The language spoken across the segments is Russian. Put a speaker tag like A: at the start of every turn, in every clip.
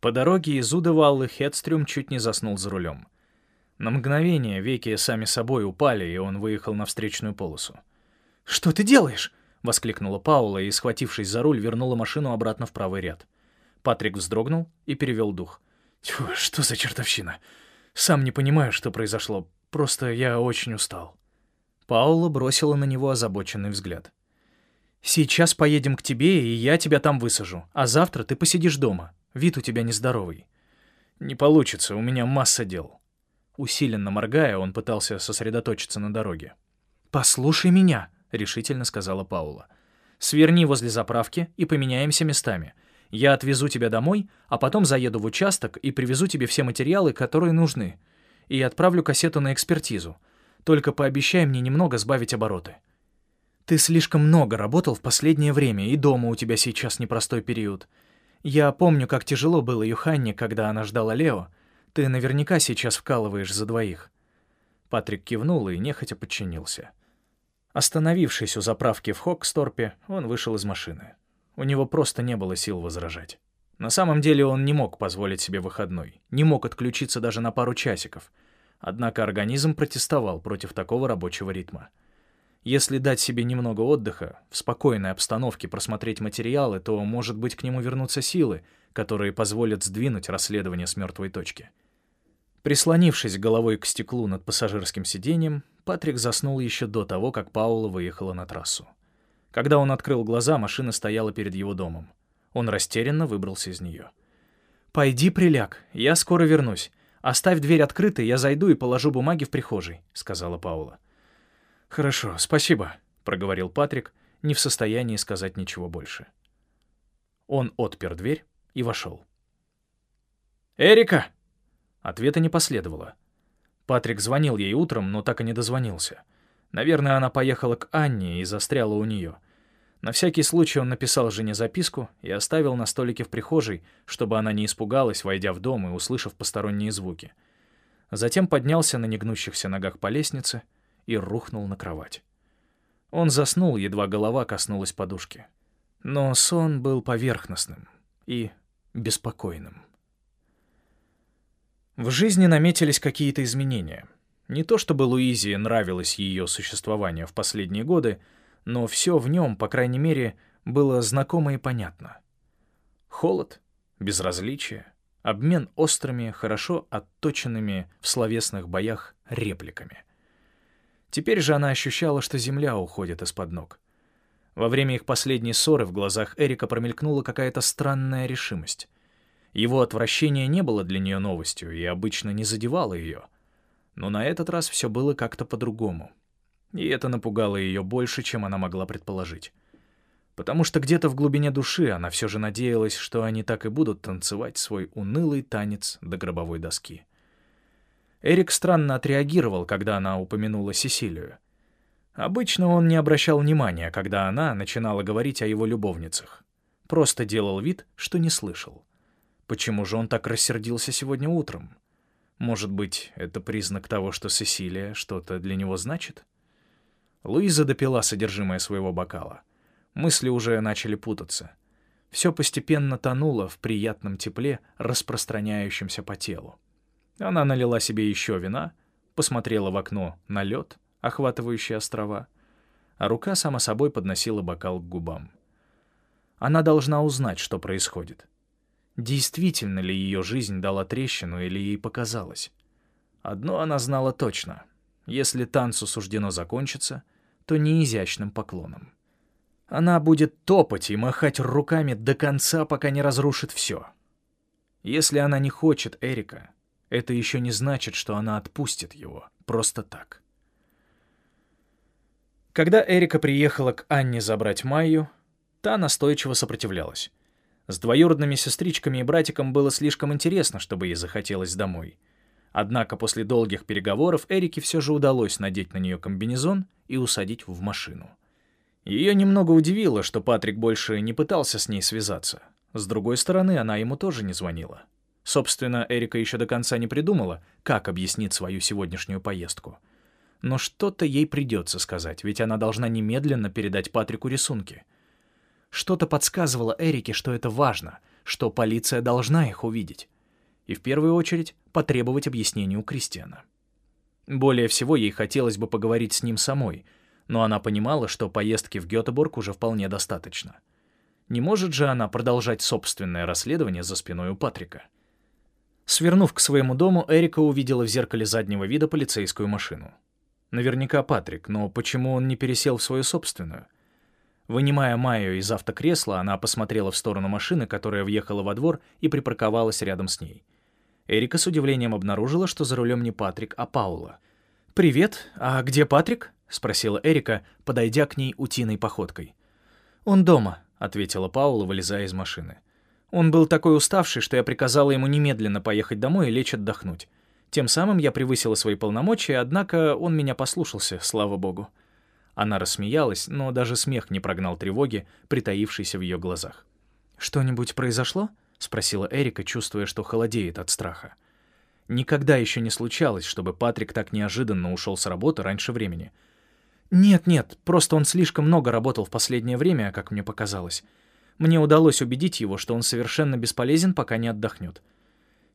A: По дороге из Удеваллы Хедстрюм чуть не заснул за рулем. На мгновение веки сами собой упали, и он выехал на встречную полосу.
B: «Что ты делаешь?»
A: — воскликнула Паула и, схватившись за руль, вернула машину обратно в правый ряд. Патрик вздрогнул и перевел дух.
B: «Тьфу, что за чертовщина? Сам не понимаю, что произошло. Просто я очень устал».
A: Паула бросила на него озабоченный взгляд.
B: «Сейчас поедем к тебе, и я тебя там высажу. А завтра ты посидишь дома. Вид у тебя нездоровый».
A: «Не получится, у меня масса дел». Усиленно моргая, он пытался сосредоточиться на дороге.
B: «Послушай меня», —
A: решительно сказала Паула. «Сверни возле заправки и поменяемся местами. Я отвезу тебя домой, а потом заеду в участок и привезу тебе все материалы, которые нужны. И отправлю кассету на экспертизу. Только пообещай мне немного сбавить обороты».
B: «Ты слишком много работал в последнее время, и дома у тебя сейчас непростой период. Я помню, как тяжело было Юханне, когда она ждала Лео. Ты наверняка сейчас вкалываешь за двоих».
A: Патрик кивнул и нехотя подчинился. Остановившись у заправки в Хоксторпе, он вышел из машины. У него просто не было сил возражать. На самом деле он не мог позволить себе выходной, не мог отключиться даже на пару часиков. Однако организм протестовал против такого рабочего ритма. Если дать себе немного отдыха, в спокойной обстановке просмотреть материалы, то, может быть, к нему вернутся силы, которые позволят сдвинуть расследование с мертвой точки. Прислонившись головой к стеклу над пассажирским сиденьем, Патрик заснул еще до того, как Паула выехала на трассу. Когда он открыл глаза, машина стояла перед его домом. Он растерянно выбрался из нее.
B: «Пойди приляг, я скоро вернусь. Оставь дверь открытой, я зайду и положу бумаги в прихожей», — сказала Паула.
A: «Хорошо, спасибо», — проговорил Патрик, не в состоянии сказать ничего больше. Он отпер дверь и вошел.
B: «Эрика!»
A: Ответа не последовало. Патрик звонил ей утром, но так и не дозвонился. Наверное, она поехала к Анне и застряла у нее. На всякий случай он написал жене записку и оставил на столике в прихожей, чтобы она не испугалась, войдя в дом и услышав посторонние звуки. Затем поднялся на негнущихся ногах по лестнице и рухнул на кровать. Он заснул, едва голова коснулась подушки. Но сон был поверхностным и беспокойным. В жизни наметились какие-то изменения. Не то чтобы Луизе нравилось ее существование в последние годы, но все в нем, по крайней мере, было знакомо и понятно. Холод, безразличие, обмен острыми, хорошо отточенными в словесных боях репликами. Теперь же она ощущала, что земля уходит из-под ног. Во время их последней ссоры в глазах Эрика промелькнула какая-то странная решимость. Его отвращение не было для нее новостью и обычно не задевало ее. Но на этот раз все было как-то по-другому. И это напугало ее больше, чем она могла предположить. Потому что где-то в глубине души она все же надеялась, что они так и будут танцевать свой унылый танец до гробовой доски. Эрик странно отреагировал, когда она упомянула Сесилию. Обычно он не обращал внимания, когда она начинала говорить о его любовницах. Просто делал вид, что не слышал. Почему же он так рассердился сегодня утром? Может быть, это признак того, что Сесилия что-то для него значит? Луиза допила содержимое своего бокала. Мысли уже начали путаться. Все постепенно тонуло в приятном тепле, распространяющемся по телу. Она налила себе еще вина, посмотрела в окно на лед, охватывающий острова, а рука сама собой подносила бокал к губам. Она должна узнать, что происходит. Действительно ли ее жизнь дала трещину или ей показалось? Одно она знала точно. Если танцу суждено закончиться, то не изящным поклоном. Она будет топать и махать руками до конца, пока не разрушит все. Если она не хочет Эрика, это еще не значит, что она отпустит его просто так. Когда Эрика приехала к Анне забрать Майю, та настойчиво сопротивлялась. С двоюродными сестричками и братиком было слишком интересно, чтобы ей захотелось домой. Однако после долгих переговоров Эрике все же удалось надеть на нее комбинезон и усадить в машину. Ее немного удивило, что Патрик больше не пытался с ней связаться. С другой стороны, она ему тоже не звонила. Собственно, Эрика еще до конца не придумала, как объяснить свою сегодняшнюю поездку. Но что-то ей придется сказать, ведь она должна немедленно передать Патрику рисунки — что-то подсказывало Эрике, что это важно,
B: что полиция должна их увидеть. И в первую очередь потребовать объяснений у Кристиана. Более всего ей хотелось бы поговорить с ним самой, но она понимала, что поездки в Гетеборг уже вполне достаточно. Не может же она продолжать собственное расследование за спиной у Патрика. Свернув к своему дому, Эрика увидела в зеркале заднего вида полицейскую машину. Наверняка Патрик, но почему он не пересел в свою собственную? Вынимая Майю из автокресла, она посмотрела в сторону машины, которая въехала во двор и припарковалась рядом с ней. Эрика с удивлением обнаружила, что за рулем не Патрик, а Паула. «Привет, а где Патрик?» — спросила Эрика, подойдя к ней утиной походкой. «Он дома», — ответила Паула, вылезая из машины. «Он был такой уставший, что я приказала ему немедленно поехать домой и лечь отдохнуть. Тем самым я превысила свои полномочия, однако он меня послушался, слава богу». Она рассмеялась, но даже смех не прогнал тревоги, притаившейся в ее глазах. «Что-нибудь произошло?» — спросила Эрика, чувствуя, что холодеет от страха. Никогда еще не случалось, чтобы Патрик так неожиданно ушел с работы раньше времени. «Нет-нет, просто он слишком много работал в последнее время, как мне показалось. Мне удалось убедить его, что он совершенно бесполезен, пока не отдохнет».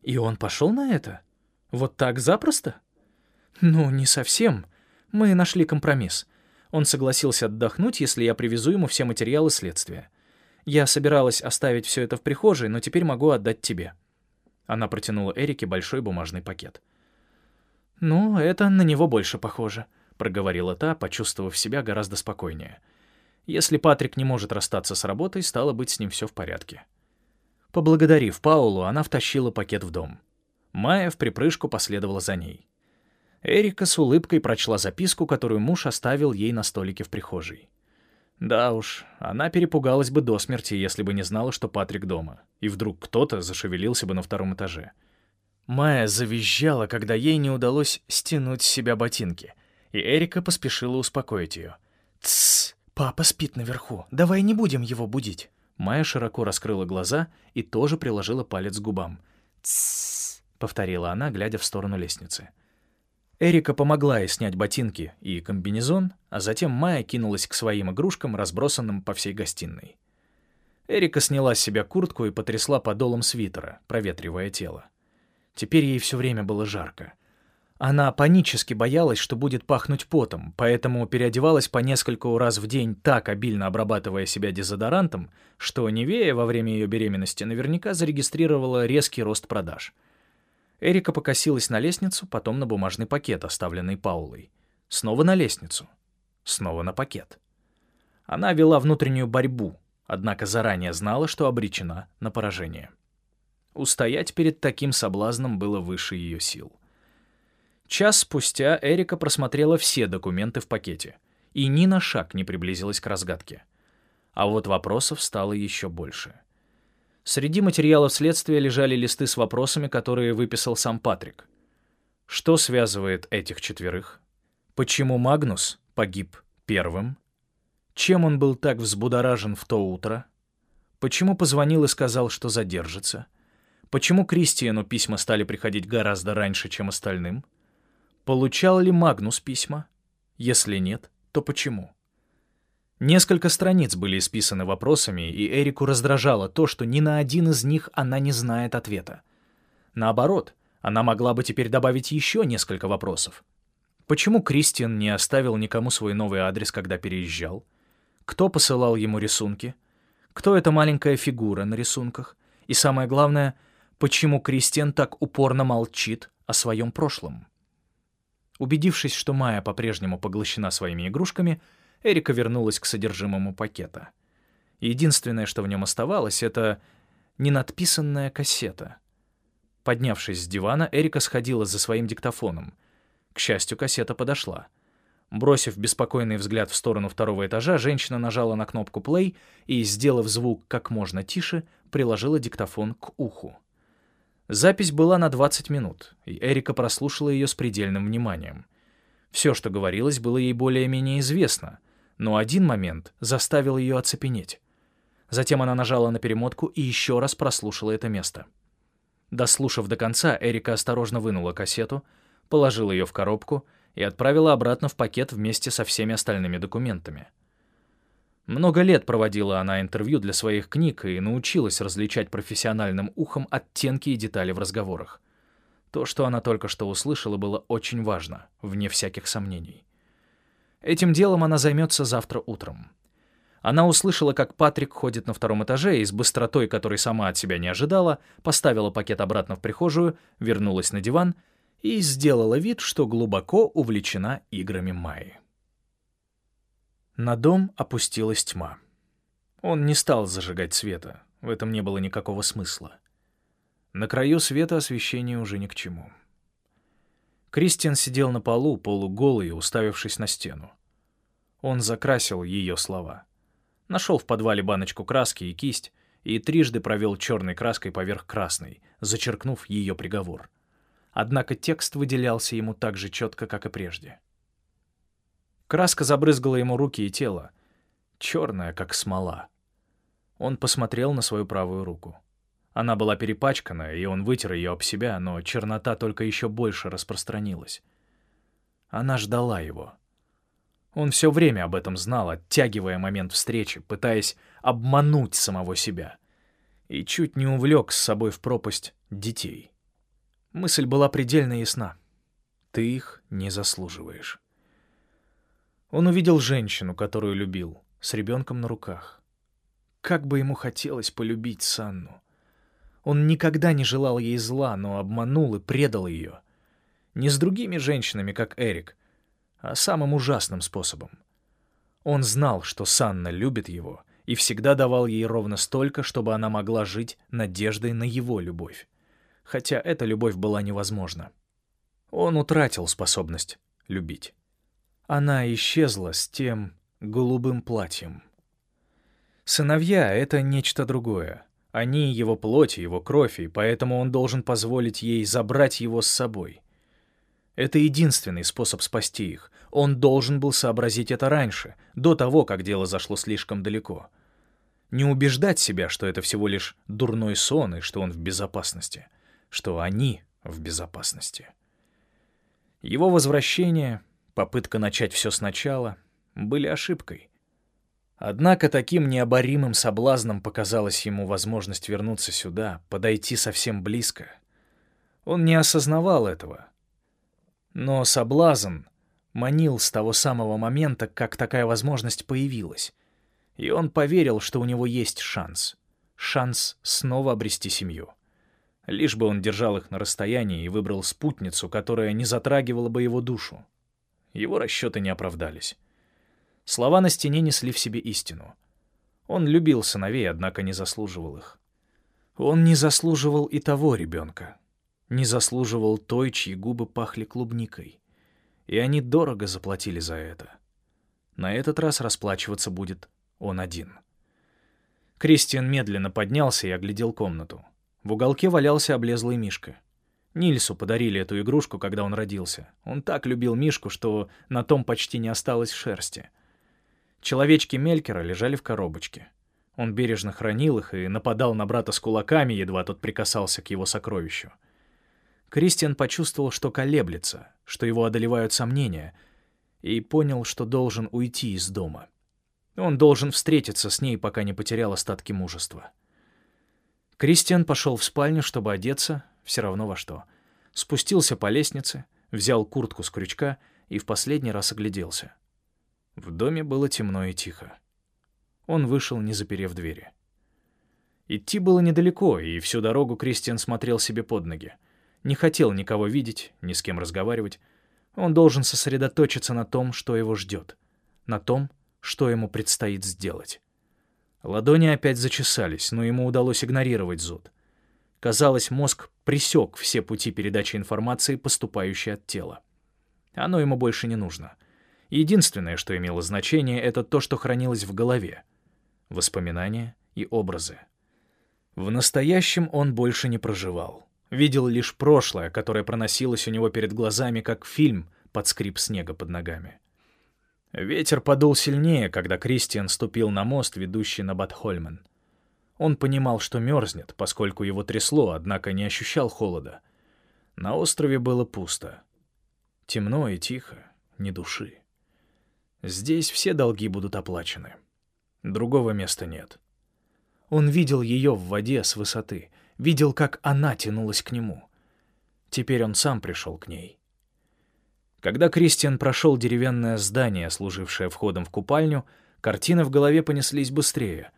B: «И он пошел на это? Вот так запросто?» «Ну, не совсем. Мы нашли компромисс. Он согласился отдохнуть, если я привезу ему все материалы следствия. Я собиралась оставить все это в прихожей, но теперь могу отдать тебе». Она протянула Эрике большой бумажный пакет. «Ну, это на него больше похоже», — проговорила та, почувствовав себя гораздо спокойнее. «Если Патрик не может расстаться с работой, стало быть, с ним все в порядке». Поблагодарив Паулу, она втащила пакет в дом. Майя в припрыжку последовала за ней. Эрика с улыбкой прочла записку, которую муж оставил ей на столике в прихожей. Да уж, она перепугалась бы до смерти, если бы не знала, что Патрик дома, и вдруг кто-то зашевелился бы на втором этаже. Майя завизжала, когда ей не удалось стянуть с себя ботинки, и Эрика поспешила успокоить ее. «Тссс, папа спит наверху, давай не будем его будить». Майя широко раскрыла глаза и тоже приложила палец к губам. «Тссс», — повторила она, глядя в сторону лестницы. Эрика помогла ей снять ботинки и комбинезон, а затем Майя кинулась к своим игрушкам, разбросанным по всей гостиной. Эрика сняла с себя куртку и потрясла подолом свитера, проветривая тело. Теперь ей все время было жарко. Она панически боялась, что будет пахнуть потом, поэтому переодевалась по нескольку раз в день, так обильно обрабатывая себя дезодорантом, что Невея во время ее беременности наверняка зарегистрировала резкий рост продаж — Эрика покосилась на лестницу, потом на бумажный пакет, оставленный Паулой. Снова на лестницу. Снова на пакет. Она вела внутреннюю борьбу, однако заранее знала, что обречена на поражение. Устоять перед таким соблазном было выше ее сил. Час спустя Эрика просмотрела все документы в пакете и ни на шаг не приблизилась к разгадке. А вот вопросов стало еще больше. Среди материалов следствия лежали листы с вопросами, которые выписал сам Патрик. Что связывает этих четверых? Почему Магнус погиб первым? Чем он был так взбудоражен в то утро? Почему позвонил и сказал, что задержится? Почему Кристиану письма стали приходить гораздо раньше, чем остальным? Получал ли Магнус письма? Если нет, то почему? Несколько страниц были исписаны вопросами, и Эрику раздражало то, что ни на один из них она не знает ответа. Наоборот, она могла бы теперь добавить еще несколько вопросов. Почему Кристиан не оставил никому свой новый адрес, когда переезжал? Кто посылал ему рисунки? Кто эта маленькая фигура на рисунках? И самое главное, почему Кристиан так упорно молчит о своем прошлом? Убедившись, что Майя по-прежнему поглощена своими игрушками, Эрика вернулась к содержимому пакета. Единственное, что в нем оставалось, это ненадписанная кассета. Поднявшись с дивана, Эрика сходила за своим диктофоном. К счастью, кассета подошла. Бросив беспокойный взгляд в сторону второго этажа, женщина нажала на кнопку «плей» и, сделав звук как можно тише, приложила диктофон к уху. Запись была на 20 минут, и Эрика прослушала ее с предельным вниманием. Все, что говорилось, было ей более-менее известно, но один момент заставил ее оцепенеть. Затем она нажала на перемотку и еще раз прослушала это место. Дослушав до конца, Эрика осторожно вынула кассету, положила ее в коробку и отправила обратно в пакет вместе со всеми остальными документами.
A: Много лет проводила она интервью для своих книг и научилась различать профессиональным ухом оттенки и детали в разговорах. То, что она только что услышала, было очень важно, вне всяких сомнений. Этим делом она займется завтра утром. Она услышала, как Патрик ходит на втором этаже и с быстротой, которой сама от себя не ожидала, поставила пакет обратно в прихожую, вернулась на диван и сделала вид, что глубоко увлечена играми Майи. На дом опустилась тьма. Он не стал зажигать света, в этом не было никакого смысла. На краю света освещение уже ни к чему. Кристиан сидел на полу, полуголый, уставившись на стену. Он закрасил ее слова. Нашел в подвале баночку краски и кисть и трижды провел черной краской поверх красной, зачеркнув ее приговор. Однако текст выделялся ему так же четко, как и прежде. Краска забрызгала ему руки и тело, черная, как смола. Он посмотрел на свою правую руку. Она была перепачкана, и он вытер ее об себя, но чернота только еще больше распространилась. Она ждала его. Он все время об этом знал, оттягивая момент встречи, пытаясь обмануть самого себя. И чуть не увлек с собой в пропасть детей. Мысль была предельно ясна. Ты их не заслуживаешь. Он увидел женщину, которую любил, с ребенком на руках. Как бы ему хотелось полюбить Санну. Он никогда не желал ей зла, но обманул и предал ее. Не с другими женщинами, как Эрик, а самым ужасным способом. Он знал, что Санна любит его, и всегда давал ей ровно столько, чтобы она могла жить надеждой на его любовь. Хотя эта любовь была невозможна. Он утратил способность любить. Она исчезла с тем голубым платьем. Сыновья — это нечто другое. Они — его плоть, его кровь, и поэтому он должен позволить ей забрать его с собой. Это единственный способ спасти их. Он должен был сообразить это раньше, до того, как дело зашло слишком далеко. Не убеждать себя, что это всего лишь дурной сон и что он в безопасности, что они в безопасности. Его возвращение, попытка начать все сначала, были ошибкой — Однако таким необоримым соблазном показалась ему возможность вернуться сюда, подойти совсем близко. Он не осознавал этого. Но соблазн манил с того самого момента, как такая возможность появилась. И он поверил, что у него есть шанс. Шанс снова обрести семью. Лишь бы он держал их на расстоянии и выбрал спутницу, которая не затрагивала бы его душу. Его расчеты не оправдались. Слова на стене несли в себе истину. Он любил сыновей, однако не заслуживал их. Он не заслуживал и того ребенка. Не заслуживал той, чьи губы пахли клубникой. И они дорого заплатили за это. На этот раз расплачиваться будет он один. Кристиан медленно поднялся и оглядел комнату. В уголке валялся облезлый мишка. Нильсу подарили эту игрушку, когда он родился. Он так любил мишку, что на том почти не осталось шерсти — Человечки Мелькера лежали в коробочке. Он бережно хранил их и нападал на брата с кулаками, едва тот прикасался к его сокровищу. Кристиан почувствовал, что колеблется, что его одолевают сомнения, и понял, что должен уйти из дома. Он должен встретиться с ней, пока не потерял остатки мужества. Кристиан пошел в спальню, чтобы одеться, все равно во что. Спустился по лестнице, взял куртку с крючка и в последний раз огляделся. В доме было темно и тихо. Он вышел, не заперев двери. Идти было недалеко, и всю дорогу Кристиан смотрел себе под ноги. Не хотел никого видеть, ни с кем разговаривать. Он должен сосредоточиться на том, что его ждет, на том, что ему предстоит сделать. Ладони опять зачесались, но ему удалось игнорировать зуд. Казалось, мозг пресек все пути передачи информации, поступающей от тела. Оно ему больше не нужно — Единственное, что имело значение, это то, что хранилось в голове. Воспоминания и образы. В настоящем он больше не проживал. Видел лишь прошлое, которое проносилось у него перед глазами, как фильм под скрип снега под ногами. Ветер подул сильнее, когда Кристиан ступил на мост, ведущий на Батхольмен. Он понимал, что мерзнет, поскольку его трясло, однако не ощущал холода. На острове было пусто. Темно и тихо, ни души. Здесь все долги будут оплачены. Другого места нет.
B: Он видел ее в воде с высоты, видел, как она тянулась к нему. Теперь он сам пришел к ней. Когда Кристиан прошел деревянное здание, служившее входом в купальню, картины в голове понеслись быстрее.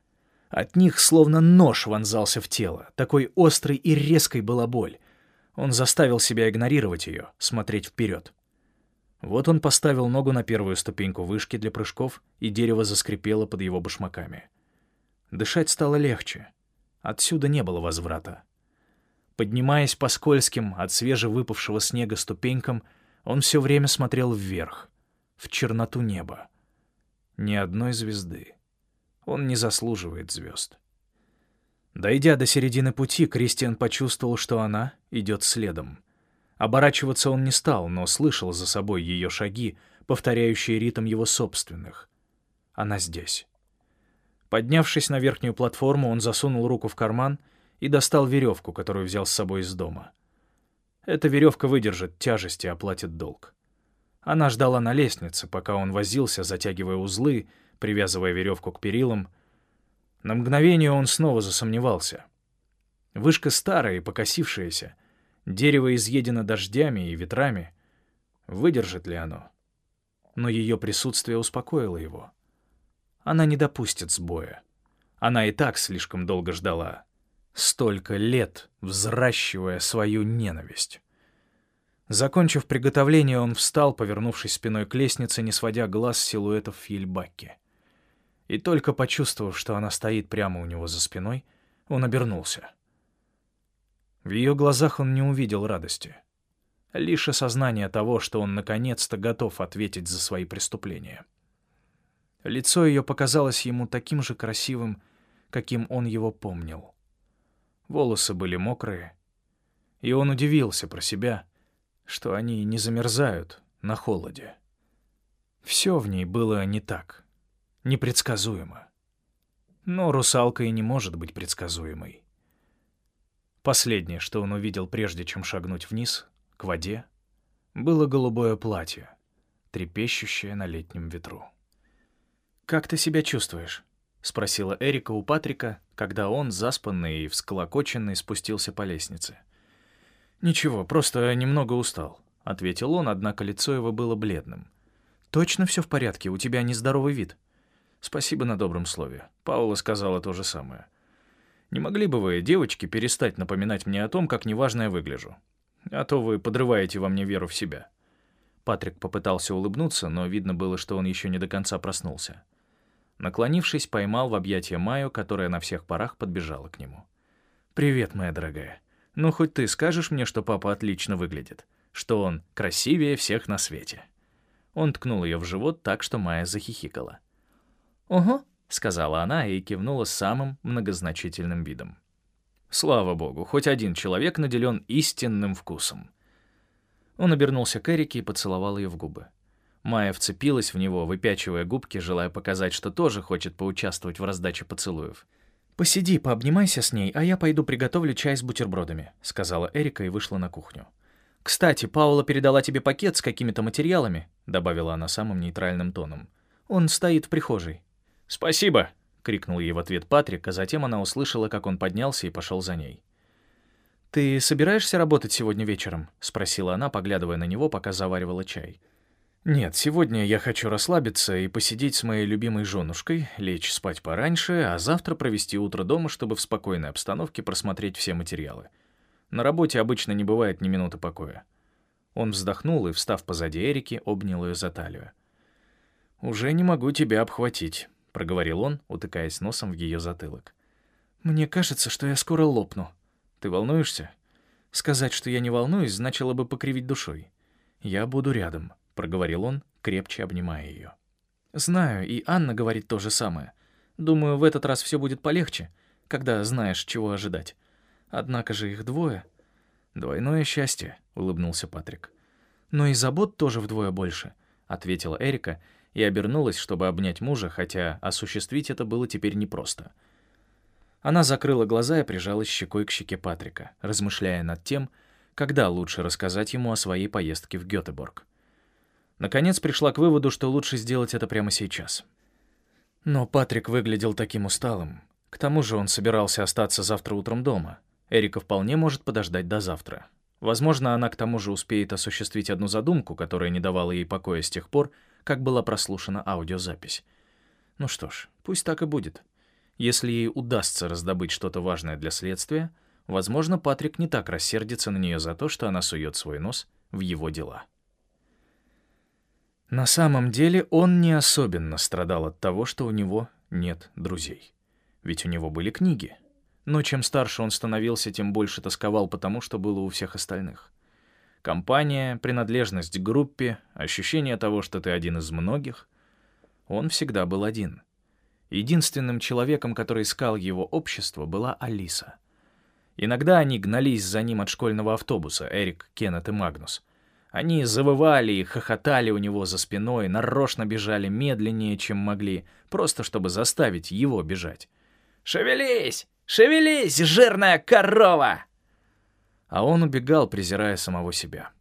B: От них словно нож вонзался в тело. Такой острой и резкой была боль. Он заставил себя игнорировать ее, смотреть вперед. Вот он поставил ногу на первую ступеньку вышки для прыжков, и дерево заскрипело под его башмаками. Дышать стало легче. Отсюда не было возврата. Поднимаясь по скользким от свежевыпавшего снега ступенькам, он все время смотрел вверх, в черноту неба. Ни одной звезды. Он не заслуживает звезд. Дойдя до середины пути, Кристиан почувствовал, что она идет следом. Оборачиваться он не стал, но слышал за собой ее шаги, повторяющие ритм его собственных. Она здесь. Поднявшись на верхнюю платформу, он засунул руку в карман и достал веревку, которую взял с собой из дома. Эта веревка выдержит тяжесть и оплатит долг. Она ждала на лестнице, пока он возился, затягивая узлы, привязывая веревку к перилам. На мгновение он снова засомневался. Вышка старая и покосившаяся, дерево изъедено дождями и ветрами. Выдержит ли оно? Но ее присутствие успокоило его. Она не допустит сбоя. Она и так слишком долго ждала столько лет взращивая свою ненависть. Закончив приготовление, он встал, повернувшись спиной к лестнице, не сводя глаз с силуэтов Фильбакки. И только почувствовав, что она стоит прямо у него за спиной, он обернулся. В ее глазах он не увидел радости. Лишь осознание того, что он наконец-то готов ответить за свои преступления. Лицо ее показалось ему таким же красивым, каким он его помнил. Волосы были мокрые, и он удивился про себя, что они не замерзают на холоде. Все в ней было не так, непредсказуемо. Но русалка и не может быть предсказуемой. Последнее, что он увидел, прежде чем шагнуть вниз, к воде, было голубое платье, трепещущее на летнем ветру. «Как ты себя чувствуешь?» — спросила Эрика у Патрика, когда он, заспанный и всколокоченный, спустился по лестнице. «Ничего, просто немного устал», — ответил он, однако лицо его было бледным. «Точно все в порядке? У тебя нездоровый вид». «Спасибо на добром слове. Паула сказала то же самое. Не могли бы вы, девочки, перестать напоминать мне о том, как неважно я выгляжу? А то вы подрываете во мне веру в себя». Патрик попытался улыбнуться, но видно было, что он еще не до конца проснулся. Наклонившись, поймал в объятия Майю, которая на всех парах подбежала к нему. «Привет, моя дорогая. Ну, хоть ты скажешь мне, что папа отлично выглядит, что он красивее всех на свете». Он ткнул ее в живот так, что Майя захихикала. «Ого», — сказала она и кивнула самым многозначительным видом. «Слава богу, хоть один человек наделен истинным вкусом». Он обернулся к Эрике и поцеловал ее в губы. Майя вцепилась в него, выпячивая губки, желая показать, что тоже хочет поучаствовать в раздаче поцелуев. «Посиди, пообнимайся с ней, а я пойду приготовлю чай с бутербродами», — сказала Эрика и вышла на кухню. «Кстати, Паула передала тебе пакет с какими-то материалами», — добавила она самым нейтральным тоном. «Он стоит в прихожей». «Спасибо!» — крикнул ей в ответ Патрик, а затем она услышала, как он поднялся и пошел за ней. «Ты собираешься работать сегодня вечером?» — спросила она, поглядывая на него, пока заваривала чай. Нет, сегодня я хочу расслабиться и посидеть с моей любимой женушкой, лечь спать пораньше, а завтра провести утро дома, чтобы в спокойной обстановке просмотреть все материалы. На работе обычно не бывает ни минуты покоя. Он вздохнул и, встав позади Эрики, обнял ее за талию. «Уже не могу тебя обхватить», — проговорил он, утыкаясь носом в ее затылок. «Мне кажется, что я скоро лопну. Ты волнуешься?» Сказать, что я не волнуюсь, значило бы покривить душой. Я буду рядом проговорил он, крепче обнимая ее. «Знаю, и Анна говорит то же самое. Думаю, в этот раз все будет полегче, когда знаешь, чего ожидать. Однако же их двое». «Двойное счастье», — улыбнулся Патрик. «Но и забот тоже вдвое больше», — ответила Эрика и обернулась, чтобы обнять мужа, хотя осуществить это было теперь непросто. Она закрыла глаза и прижалась щекой к щеке Патрика, размышляя над тем, когда лучше рассказать ему о своей поездке в Гётеборг. Наконец пришла к выводу, что лучше сделать это прямо сейчас. Но Патрик выглядел таким усталым. К тому же он собирался остаться завтра утром дома. Эрика вполне может подождать до завтра. Возможно, она к тому же успеет осуществить одну задумку, которая не давала ей покоя с тех пор, как была прослушана аудиозапись. Ну что ж, пусть так и будет. Если ей удастся раздобыть что-то важное для следствия, возможно, Патрик не так рассердится на нее за то, что она сует свой нос в его дела. На самом деле он не особенно страдал от того, что у него нет друзей. Ведь у него были книги. Но чем старше он становился, тем больше тосковал потому, что было у всех остальных. Компания, принадлежность к группе, ощущение того, что ты один из многих. Он всегда был один. Единственным человеком, который искал его общество, была Алиса. Иногда они гнались за ним от школьного автобуса, Эрик, Кеннет и Магнус. Они завывали и хохотали у него за спиной, нарочно бежали медленнее, чем могли, просто чтобы заставить его бежать. «Шевелись! Шевелись, жирная корова!» А он убегал, презирая самого себя.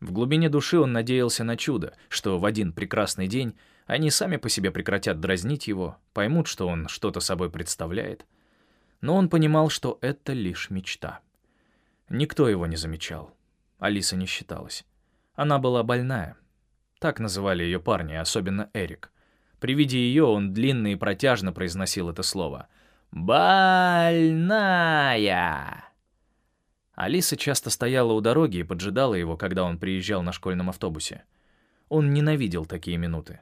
B: В глубине души он надеялся на чудо, что в один прекрасный день они сами по себе прекратят дразнить его, поймут, что он что-то собой представляет. Но он понимал, что это лишь мечта. Никто его не замечал. Алиса не считалась. Она была больная. Так называли ее парни, особенно Эрик. При виде ее он длинно и протяжно произносил это слово — «Больная!» Алиса часто стояла у дороги и поджидала его, когда он приезжал на школьном автобусе. Он ненавидел такие минуты.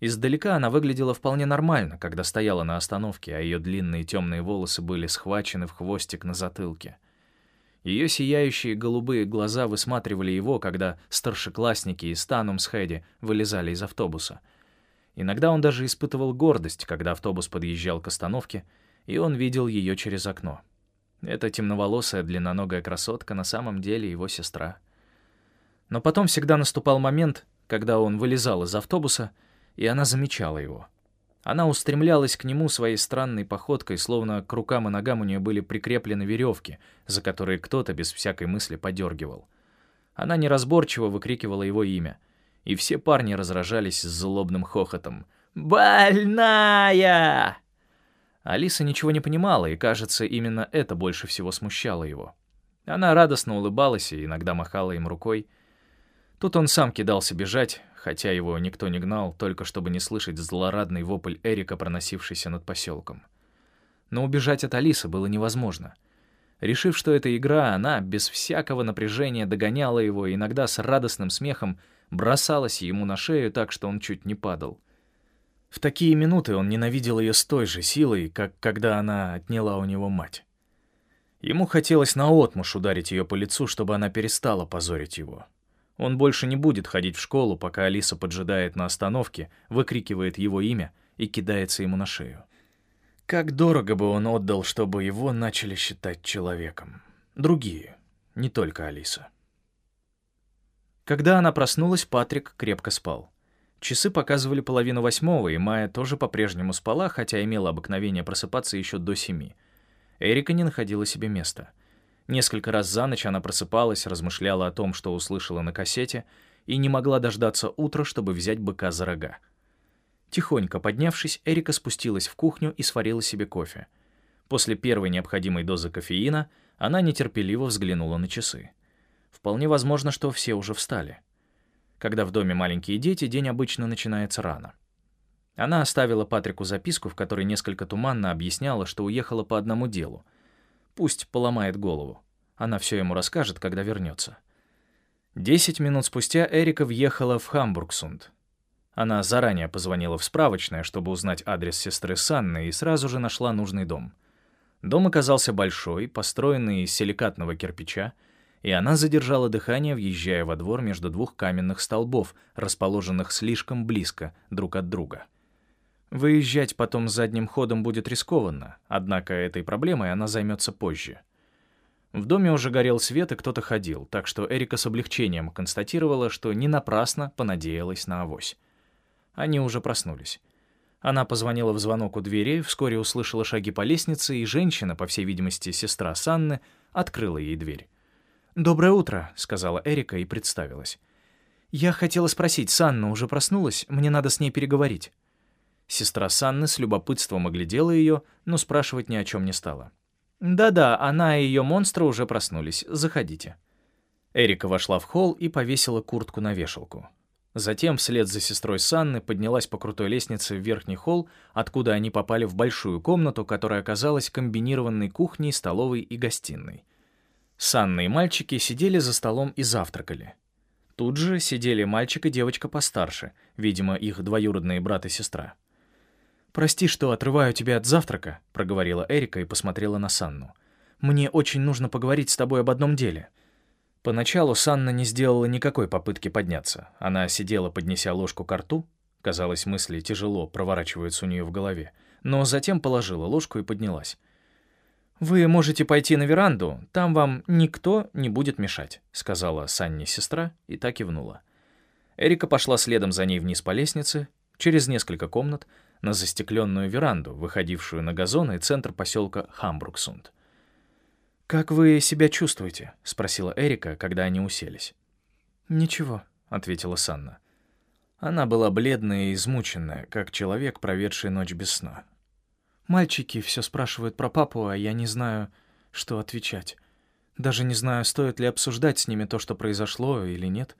B: Издалека она выглядела вполне нормально, когда стояла на остановке, а ее длинные темные волосы были схвачены в хвостик на затылке. Ее сияющие голубые глаза высматривали его, когда старшеклассники из Танумсхеди вылезали из автобуса. Иногда он даже испытывал гордость, когда автобус подъезжал к остановке — и он видел ее через окно. Эта темноволосая длинноногая красотка на самом деле его сестра. Но потом всегда наступал момент, когда он вылезал из автобуса, и она замечала его. Она устремлялась к нему своей странной походкой, словно к рукам и ногам у нее были прикреплены веревки, за которые кто-то без всякой мысли подергивал. Она неразборчиво выкрикивала его имя, и все парни разражались злобным хохотом. «Больная!» Алиса ничего не понимала, и, кажется, именно это больше всего смущало его. Она радостно улыбалась и иногда махала им рукой. Тут он сам кидался бежать, хотя его никто не гнал, только чтобы не слышать злорадный вопль Эрика, проносившийся над поселком. Но убежать от Алисы было невозможно. Решив, что это игра, она без всякого напряжения догоняла его, иногда с радостным смехом бросалась ему на шею так, что он чуть не падал. В такие минуты он ненавидел ее с той же силой, как когда она отняла у него мать. Ему хотелось наотмашь ударить ее по лицу, чтобы она перестала позорить его. Он больше не будет ходить в школу, пока Алиса поджидает на остановке, выкрикивает его имя и кидается ему на шею. Как дорого бы он отдал, чтобы его начали считать человеком. Другие, не только Алиса. Когда она проснулась, Патрик крепко спал. Часы показывали половину восьмого, и Майя тоже по-прежнему спала, хотя имела обыкновение просыпаться еще до семи. Эрика не находила себе места. Несколько раз за ночь она просыпалась, размышляла о том, что услышала на кассете, и не могла дождаться утра, чтобы взять быка за рога. Тихонько поднявшись, Эрика спустилась в кухню и сварила себе кофе. После первой необходимой дозы кофеина она нетерпеливо взглянула на часы. Вполне возможно, что все уже встали. Когда в доме маленькие дети, день обычно начинается рано. Она оставила Патрику записку, в которой несколько туманно объясняла, что уехала по одному делу. Пусть поломает голову. Она все ему расскажет, когда вернется. Десять минут спустя Эрика въехала в Хамбургсунд. Она заранее позвонила в справочное, чтобы узнать адрес сестры Санны, и сразу же нашла нужный дом. Дом оказался большой, построенный из силикатного кирпича, и она задержала дыхание, въезжая во двор между двух каменных столбов, расположенных слишком близко друг от друга. Выезжать потом задним ходом будет рискованно, однако этой проблемой она займется позже. В доме уже горел свет, и кто-то ходил, так что Эрика с облегчением констатировала, что не напрасно понадеялась на авось. Они уже проснулись. Она позвонила в звонок у двери, вскоре услышала шаги по лестнице, и женщина, по всей видимости, сестра Санны, открыла ей дверь. «Доброе утро», — сказала Эрика и представилась. «Я хотела спросить, Санна уже проснулась? Мне надо с ней переговорить».
A: Сестра Санны с любопытством оглядела ее, но спрашивать ни о чем не стала. «Да-да, она и ее монстры уже проснулись. Заходите». Эрика вошла в холл и повесила куртку на вешалку. Затем вслед за сестрой Санны поднялась по крутой лестнице в верхний холл, откуда они попали в большую комнату, которая оказалась комбинированной кухней, столовой и гостиной. Санна и мальчики сидели за столом и завтракали. Тут же сидели мальчик и девочка постарше, видимо, их двоюродные брат и сестра. «Прости, что отрываю тебя от завтрака», — проговорила Эрика и посмотрела на Санну. «Мне очень нужно поговорить с тобой об одном деле». Поначалу Санна не сделала никакой попытки подняться. Она сидела, поднеся ложку к рту. Казалось, мысли тяжело проворачиваются у нее в голове. Но затем положила ложку и поднялась. «Вы можете пойти на веранду, там вам никто не будет мешать», — сказала Санне сестра и так кивнула. Эрика пошла следом за ней вниз по лестнице, через несколько комнат, на застекленную веранду, выходившую на газон и центр поселка Хамбруксунд. «Как вы себя чувствуете?» — спросила Эрика, когда они уселись. «Ничего», — ответила Санна. Она была бледная и измученная, как человек, проведший ночь без сна. «Мальчики все спрашивают про папу, а я не знаю, что отвечать. Даже не знаю, стоит ли обсуждать с ними то, что произошло, или нет.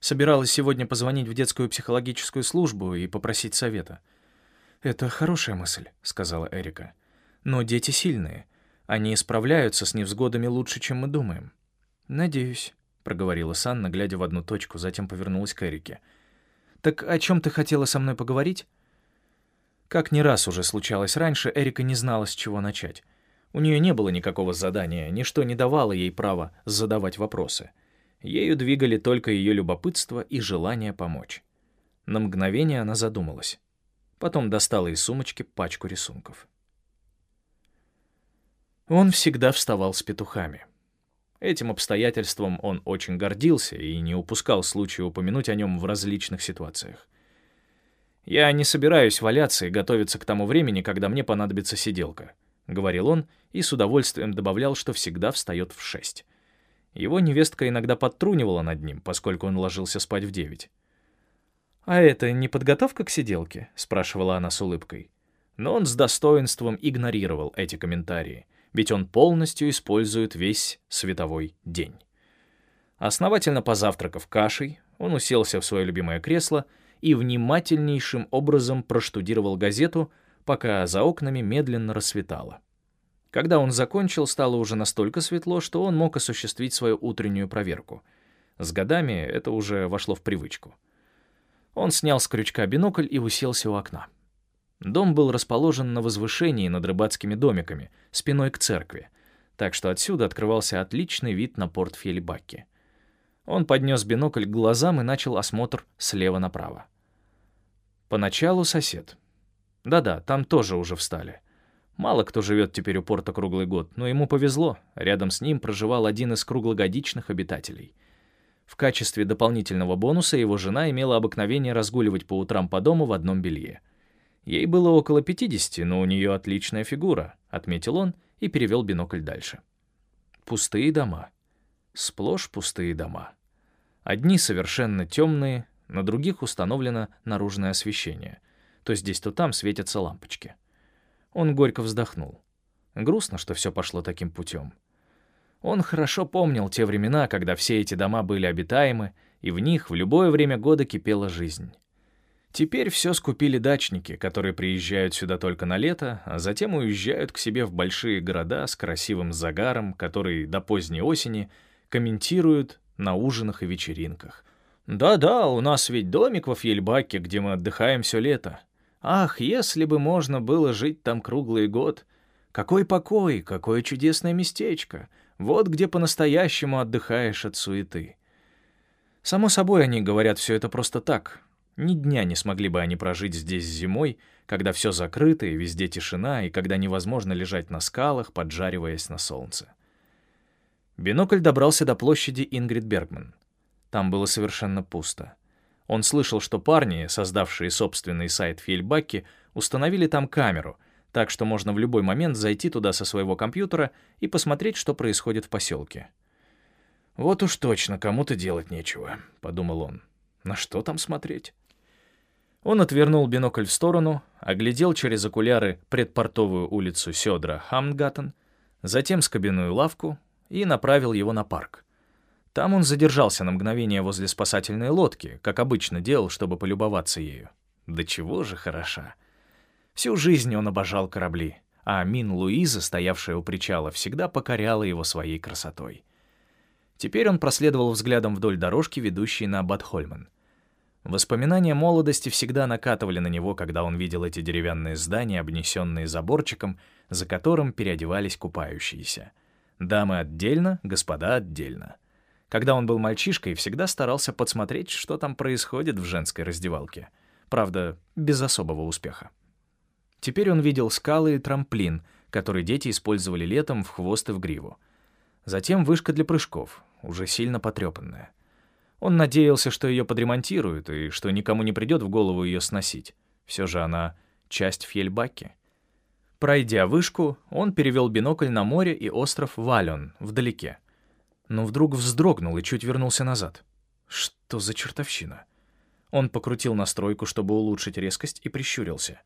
A: Собиралась сегодня позвонить в детскую психологическую службу и попросить совета». «Это хорошая мысль», — сказала Эрика. «Но дети сильные. Они справляются с невзгодами лучше, чем мы думаем». «Надеюсь», — проговорила Санна, глядя в одну точку, затем повернулась к Эрике. «Так о чем ты хотела со мной поговорить?» Как не раз уже случалось раньше, Эрика не знала, с чего начать. У нее не было никакого задания, ничто не давало ей права задавать вопросы. Ею двигали только ее любопытство и желание помочь. На мгновение она задумалась. Потом достала из сумочки пачку рисунков. Он всегда вставал с петухами. Этим обстоятельством он очень гордился и не упускал случая упомянуть о нем в различных ситуациях. «Я не собираюсь валяться и готовиться к тому времени, когда мне понадобится сиделка», — говорил он и с удовольствием добавлял, что всегда встает в шесть. Его невестка иногда подтрунивала над ним, поскольку он ложился спать в девять. «А это не подготовка к сиделке?» — спрашивала она с улыбкой. Но он с достоинством игнорировал эти комментарии, ведь он полностью использует весь световой день. Основательно позавтракав кашей, он уселся в свое любимое кресло и внимательнейшим образом проштудировал газету, пока за окнами медленно рассветало. Когда он закончил, стало уже настолько светло, что он мог осуществить свою утреннюю проверку. С годами это уже вошло в привычку. Он снял с крючка бинокль и уселся у окна. Дом был расположен на возвышении над рыбацкими домиками, спиной к церкви, так что отсюда открывался отличный вид на порт Фельбаки. Он поднес бинокль к глазам и начал осмотр слева направо. Поначалу сосед. Да-да, там тоже уже встали. Мало кто живет теперь у порта круглый год, но ему повезло, рядом с ним проживал один из круглогодичных обитателей — в качестве дополнительного бонуса его жена имела обыкновение разгуливать по утрам по дому в одном белье. Ей было около 50, но у нее отличная фигура, отметил он и перевел бинокль дальше. Пустые дома. Сплошь пустые дома. Одни совершенно темные, на других установлено наружное освещение. То здесь, то там светятся лампочки. Он горько вздохнул. Грустно, что все пошло таким путем. Он хорошо помнил те времена, когда все эти дома были обитаемы, и в них в любое время года кипела жизнь. Теперь все скупили дачники, которые приезжают сюда только на лето, а затем уезжают к себе в большие города с красивым загаром, который до поздней осени комментируют на ужинах и вечеринках. «Да-да, у нас ведь домик во Фьельбаке, где мы отдыхаем все лето. Ах, если бы можно было жить там круглый год! Какой покой, какое чудесное местечко! Вот где по-настоящему отдыхаешь от суеты. Само собой, они говорят все это просто так. Ни дня не смогли бы они прожить здесь зимой, когда все закрыто и везде тишина, и когда невозможно лежать на скалах, поджариваясь на солнце. Бинокль добрался до площади Ингрид Бергман. Там было совершенно пусто. Он слышал, что парни, создавшие собственный сайт Фельбаки, установили там камеру — так что можно в любой момент зайти туда со своего компьютера и посмотреть, что происходит в поселке. «Вот уж точно, кому-то делать нечего», — подумал он. «На что там смотреть?» Он отвернул бинокль в сторону, оглядел через окуляры предпортовую улицу Сёдра Хамгаттен, затем скобяную лавку и направил его на парк. Там он задержался на мгновение возле спасательной лодки, как обычно делал, чтобы полюбоваться ею. Да чего же хороша. Всю жизнь он обожал корабли, а Мин Луиза, стоявшая у причала, всегда покоряла его своей красотой. Теперь он проследовал взглядом вдоль дорожки, ведущей на Батхольман. Воспоминания молодости всегда накатывали на него, когда он видел эти деревянные здания, обнесенные заборчиком, за которым переодевались купающиеся. Дамы отдельно, господа отдельно. Когда он был мальчишкой, всегда старался подсмотреть, что там происходит в женской раздевалке. Правда, без особого успеха. Теперь он видел скалы и трамплин, который дети использовали летом в хвост и в гриву. Затем вышка для прыжков, уже сильно потрепанная. Он надеялся, что ее подремонтируют и что никому не придет в голову ее сносить. Все же она часть Фьельбаки. Пройдя вышку, он перевел бинокль на море и остров Вален, вдалеке. Но вдруг вздрогнул и чуть вернулся назад. Что за чертовщина? Он покрутил настройку, чтобы улучшить резкость, и прищурился.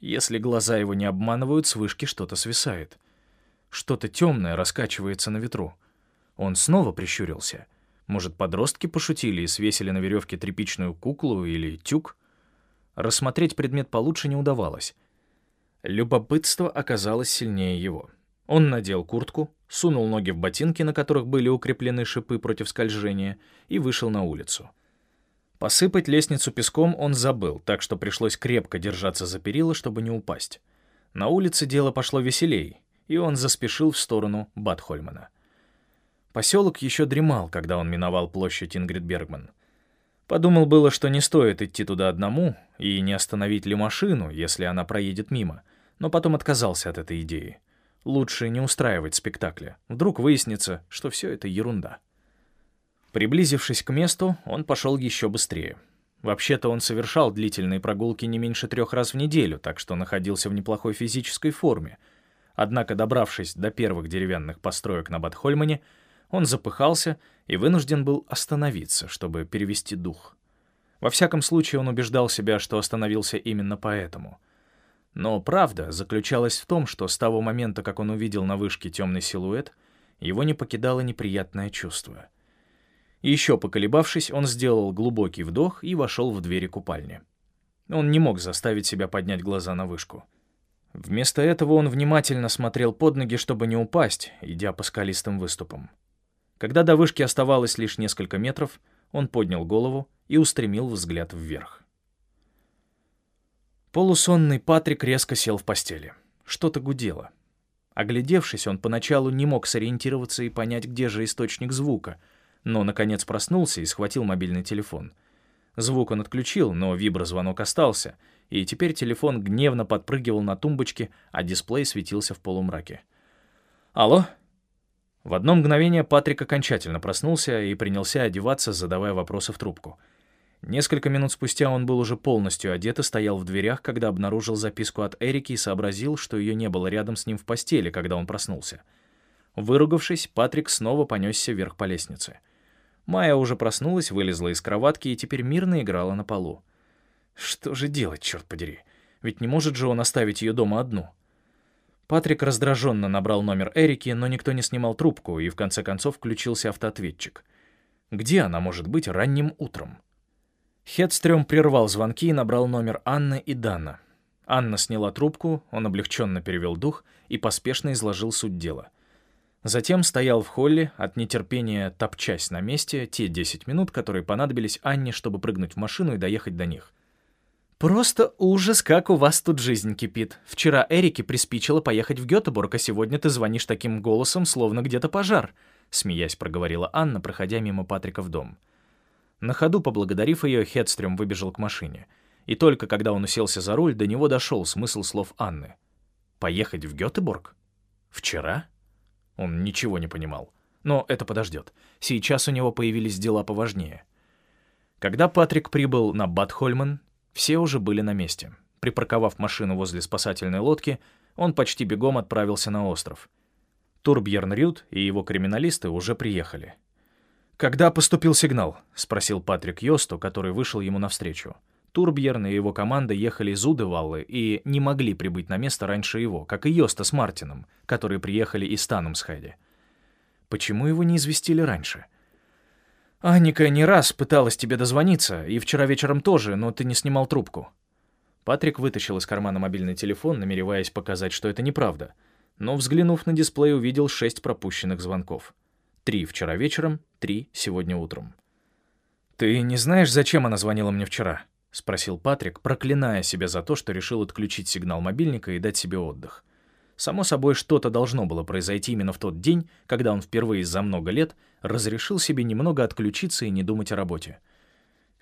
A: Если глаза его не обманывают, с вышки что-то свисает. Что-то темное раскачивается на ветру. Он снова прищурился — может, подростки пошутили и свесили на веревке тряпичную куклу или тюк? Рассмотреть предмет получше не удавалось. Любопытство оказалось сильнее его. Он надел куртку, сунул ноги в ботинки, на которых были укреплены шипы против скольжения, и вышел на улицу. Посыпать лестницу песком он забыл, так что пришлось крепко держаться за перила, чтобы не упасть. На улице дело пошло веселей, и он заспешил в сторону Батхольмана. Поселок еще дремал, когда он миновал площадь Ингрид Бергман. Подумал было, что не стоит идти туда одному и не остановить ли машину, если она проедет мимо, но потом отказался от этой идеи. Лучше не устраивать спектакля. Вдруг выяснится, что все это ерунда. Приблизившись к месту, он пошел еще быстрее. Вообще-то он совершал длительные прогулки не меньше трех раз в неделю, так что находился в неплохой физической форме. Однако, добравшись до первых деревянных построек на Батхольмане, он запыхался и вынужден был остановиться, чтобы перевести дух. Во всяком случае, он убеждал себя, что остановился именно поэтому. Но правда заключалась в том, что с того момента, как он увидел на вышке темный силуэт, его не покидало неприятное чувство. Еще поколебавшись, он сделал глубокий вдох и вошел в двери купальни. Он не мог заставить себя поднять глаза на вышку. Вместо этого он внимательно смотрел под ноги, чтобы не упасть, идя по скалистым выступам. Когда до вышки оставалось лишь несколько метров, он поднял голову и устремил взгляд вверх. Полусонный Патрик резко сел в постели. Что-то гудело. Оглядевшись, он поначалу не мог сориентироваться и понять, где же источник звука, но, наконец, проснулся и схватил мобильный телефон. Звук он отключил, но виброзвонок остался, и теперь телефон гневно подпрыгивал на тумбочке, а дисплей светился в полумраке. «Алло?» В одно мгновение Патрик окончательно проснулся и принялся одеваться, задавая вопросы в трубку. Несколько минут спустя он был уже полностью одет и стоял в дверях, когда обнаружил записку от Эрики и сообразил, что ее не было рядом с ним в постели, когда он проснулся. Выругавшись, Патрик снова понесся вверх по лестнице. Майя уже проснулась, вылезла из кроватки и теперь мирно играла на полу. Что же делать, черт подери? Ведь не может же он оставить ее дома одну. Патрик раздраженно набрал номер Эрики, но никто не снимал трубку, и в конце концов включился автоответчик. Где она может быть ранним утром? Хедстрём прервал звонки и набрал номер Анны и Дана. Анна сняла трубку, он облегченно перевел дух и поспешно изложил суть дела. Затем стоял в холле, от нетерпения топчась на месте те 10 минут, которые понадобились Анне, чтобы прыгнуть в машину и доехать до них. «Просто ужас, как у вас тут жизнь кипит. Вчера Эрике приспичило поехать в Гётеборг, а сегодня ты звонишь таким голосом, словно где-то пожар», — смеясь проговорила Анна, проходя мимо Патрика в дом. На ходу, поблагодарив ее, Хедстрём выбежал к машине. И только когда он уселся за руль, до него дошел смысл слов Анны. «Поехать в Гётеборг? Вчера?» Он ничего не понимал. Но это подождет. Сейчас у него появились дела поважнее. Когда Патрик прибыл на Батхольман, все уже были на месте. Припарковав машину возле спасательной лодки, он почти бегом отправился на остров. Турбьерн Рют и его криминалисты уже приехали. «Когда поступил сигнал?» — спросил Патрик Йосту, который вышел ему навстречу. Турбьерн и его команда ехали из Удеваллы и не могли прибыть на место раньше его, как и Йоста с Мартином, которые приехали из Танумсхайде. Почему его не известили раньше? «Анника не раз пыталась тебе дозвониться, и вчера вечером тоже, но ты не снимал трубку». Патрик вытащил из кармана мобильный телефон, намереваясь показать, что это неправда, но, взглянув на дисплей, увидел шесть пропущенных звонков. Три вчера вечером, три сегодня утром. «Ты не знаешь, зачем она звонила мне вчера?» — спросил Патрик, проклиная себя за то, что решил отключить сигнал мобильника и дать себе отдых. Само собой, что-то должно было произойти именно в тот день, когда он впервые за много лет разрешил себе немного отключиться и не думать о работе.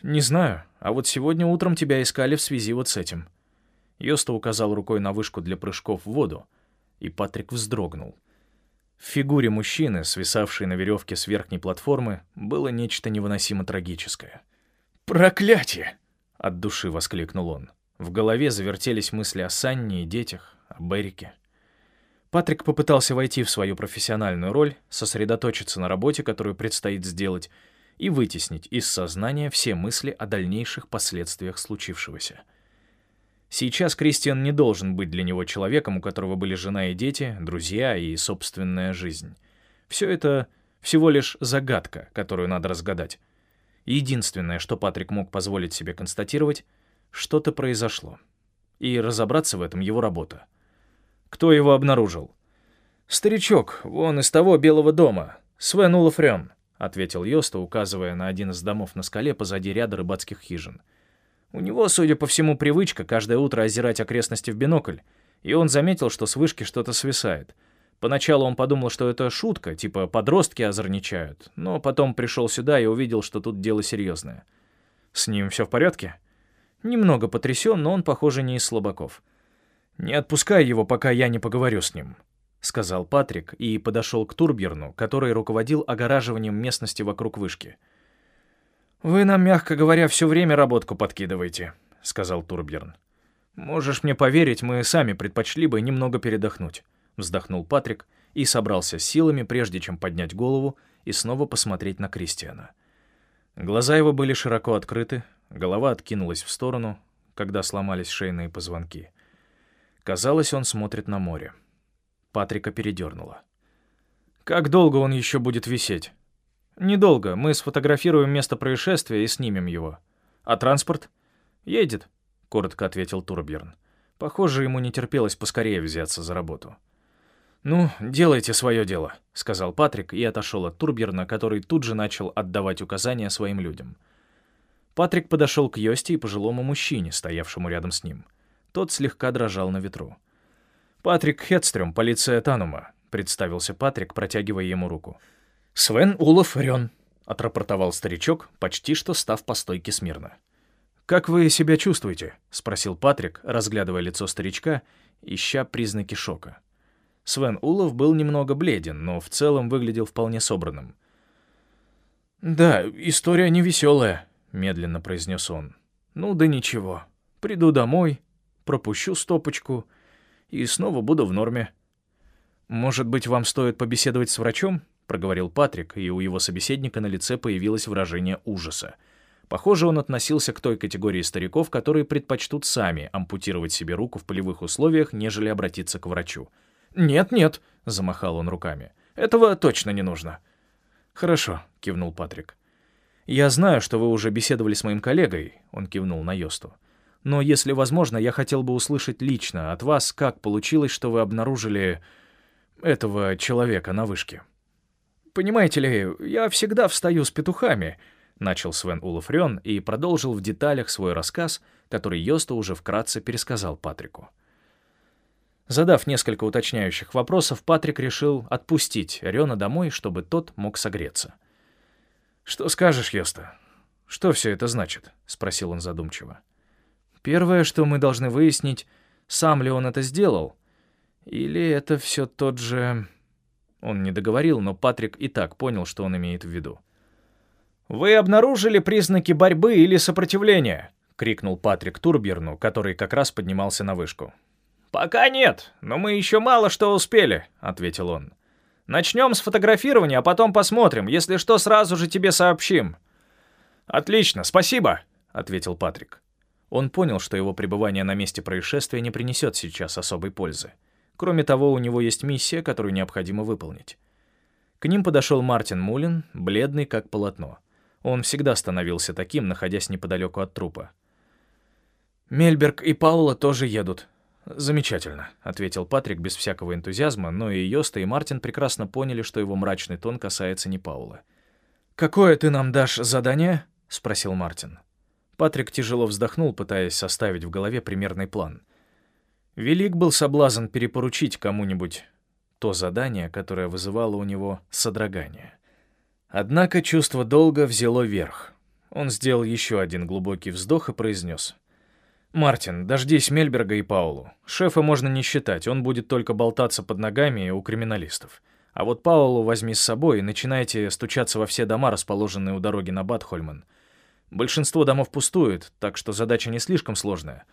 A: «Не знаю, а вот сегодня утром тебя искали в связи вот с этим». Йоста указал рукой на вышку для прыжков в воду, и Патрик вздрогнул. В фигуре мужчины, свисавшей на веревке с верхней платформы, было нечто невыносимо трагическое. «Проклятие!» — от души воскликнул он. В голове завертелись мысли о Санне и детях, о Берике. Патрик попытался войти в свою профессиональную роль, сосредоточиться на работе, которую предстоит сделать, и вытеснить из сознания все мысли о дальнейших последствиях случившегося. Сейчас Кристиан не должен быть для него человеком, у которого были жена и дети, друзья и собственная жизнь. Все это всего лишь загадка, которую надо разгадать. Единственное, что Патрик мог позволить себе констатировать, что-то произошло. И разобраться в этом его работа. Кто его обнаружил? «Старичок, вон из того белого дома, Свен Улафрен», — ответил Йоста, указывая на один из домов на скале позади ряда рыбацких хижин. У него, судя по всему, привычка каждое утро озирать окрестности в бинокль, и он заметил, что с вышки что-то свисает. Поначалу он подумал, что это шутка, типа подростки озорничают, но потом пришел сюда и увидел, что тут дело серьезное. С ним все в порядке? Немного потрясен, но он, похоже, не из слабаков. «Не отпускай его, пока я не поговорю с ним», — сказал Патрик и подошел к Турберну, который руководил огораживанием местности вокруг вышки. «Вы нам, мягко говоря, все время работку подкидываете», — сказал Турберн. «Можешь мне поверить, мы сами предпочли бы немного передохнуть» вздохнул Патрик и собрался силами, прежде чем поднять голову и снова посмотреть на Кристиана. Глаза его были широко открыты, голова откинулась в сторону, когда сломались шейные позвонки. Казалось, он смотрит на море. Патрика передернуло. «Как долго он еще будет висеть?» «Недолго. Мы сфотографируем место происшествия и снимем его. А транспорт?» «Едет», — коротко ответил Турберн. Похоже, ему не терпелось поскорее взяться за работу. «Ну, делайте свое дело», — сказал Патрик и отошел от Турберна, который тут же начал отдавать указания своим людям. Патрик подошел к Йости и пожилому мужчине, стоявшему рядом с ним. Тот слегка дрожал на ветру. «Патрик Хедстрём, полиция Танума», — представился Патрик, протягивая ему руку. «Свен Улов Рён», — отрапортовал старичок, почти что став по стойке смирно. «Как вы себя чувствуете?» — спросил Патрик, разглядывая лицо старичка, ища признаки шока. Свен Улов был немного бледен, но в целом выглядел вполне собранным. «Да, история невеселая», — медленно произнес он. «Ну да ничего. Приду домой, пропущу стопочку и снова буду в норме». «Может быть, вам стоит побеседовать с врачом?» — проговорил Патрик, и у его собеседника на лице появилось выражение ужаса. Похоже, он относился к той категории стариков, которые предпочтут сами ампутировать себе руку в полевых условиях, нежели обратиться к врачу. «Нет-нет», — замахал он руками. «Этого точно не нужно». «Хорошо», — кивнул Патрик. «Я знаю, что вы уже беседовали с моим коллегой», — он кивнул на Йосту. «Но, если возможно, я хотел бы услышать лично от вас, как получилось, что вы обнаружили этого человека на вышке». «Понимаете ли, я всегда встаю с петухами», — начал Свен Улафрен и продолжил в деталях свой рассказ, который Йоста уже вкратце пересказал Патрику. Задав несколько уточняющих вопросов, Патрик решил отпустить Рёна домой, чтобы тот мог согреться. «Что скажешь, Йоста? Что все это значит?» — спросил он задумчиво. «Первое, что мы должны выяснить, сам ли он это сделал, или это все тот же...» Он не договорил, но Патрик и так понял, что он имеет в виду. «Вы обнаружили признаки борьбы или сопротивления?» — крикнул Патрик Турберну, который как раз поднимался на вышку. «Пока нет, но мы еще мало что успели», — ответил он. «Начнем с фотографирования, а потом посмотрим. Если что, сразу же тебе сообщим». «Отлично, спасибо», — ответил Патрик. Он понял, что его пребывание на месте происшествия не принесет сейчас особой пользы. Кроме того, у него есть миссия, которую необходимо выполнить. К ним подошел Мартин Мулин, бледный как полотно. Он всегда становился таким, находясь неподалеку от трупа. «Мельберг и Паула тоже едут». «Замечательно», — ответил Патрик без всякого энтузиазма, но и Йоста, и Мартин прекрасно поняли, что его мрачный тон касается не Паула. «Какое ты нам дашь задание?» — спросил Мартин. Патрик тяжело вздохнул, пытаясь составить в голове примерный план. Велик был соблазн перепоручить кому-нибудь то задание, которое вызывало у него содрогание. Однако чувство долга взяло верх. Он сделал еще один глубокий вздох и произнес. «Мартин, дождись Мельберга и Паулу. Шефа можно не считать, он будет только болтаться под ногами у криминалистов. А вот Паулу возьми с собой и начинайте стучаться во все дома, расположенные у дороги на Батхольман. Большинство домов пустует, так что задача не слишком сложная.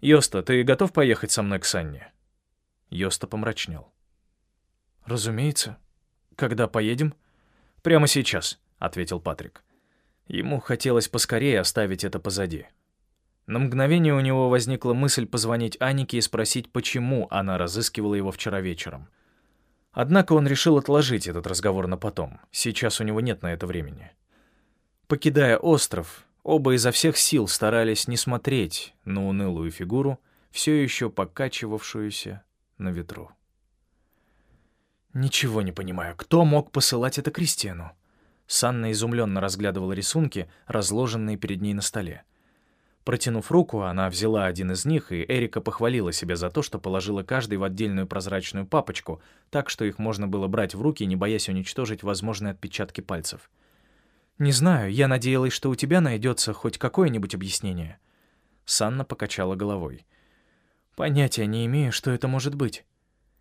A: Йоста, ты готов поехать со мной к Санне?» Йоста помрачнел. «Разумеется. Когда поедем?» «Прямо сейчас», — ответил Патрик. Ему хотелось поскорее оставить это позади. На мгновение у него возникла мысль позвонить Анике и спросить, почему она разыскивала его вчера вечером. Однако он решил отложить этот разговор на потом. Сейчас у него нет на это времени. Покидая остров, оба изо всех сил старались не смотреть на унылую фигуру, все еще покачивавшуюся на ветру. «Ничего не понимаю. Кто мог посылать это Кристиану?» Санна изумленно разглядывала рисунки, разложенные перед ней на столе. Протянув руку, она взяла один из них, и Эрика похвалила себя за то, что положила каждый в отдельную прозрачную папочку, так что их можно было брать в руки, не боясь уничтожить возможные отпечатки пальцев. «Не знаю, я надеялась, что у тебя найдется хоть какое-нибудь объяснение». Санна покачала головой. «Понятия не имею, что это может быть.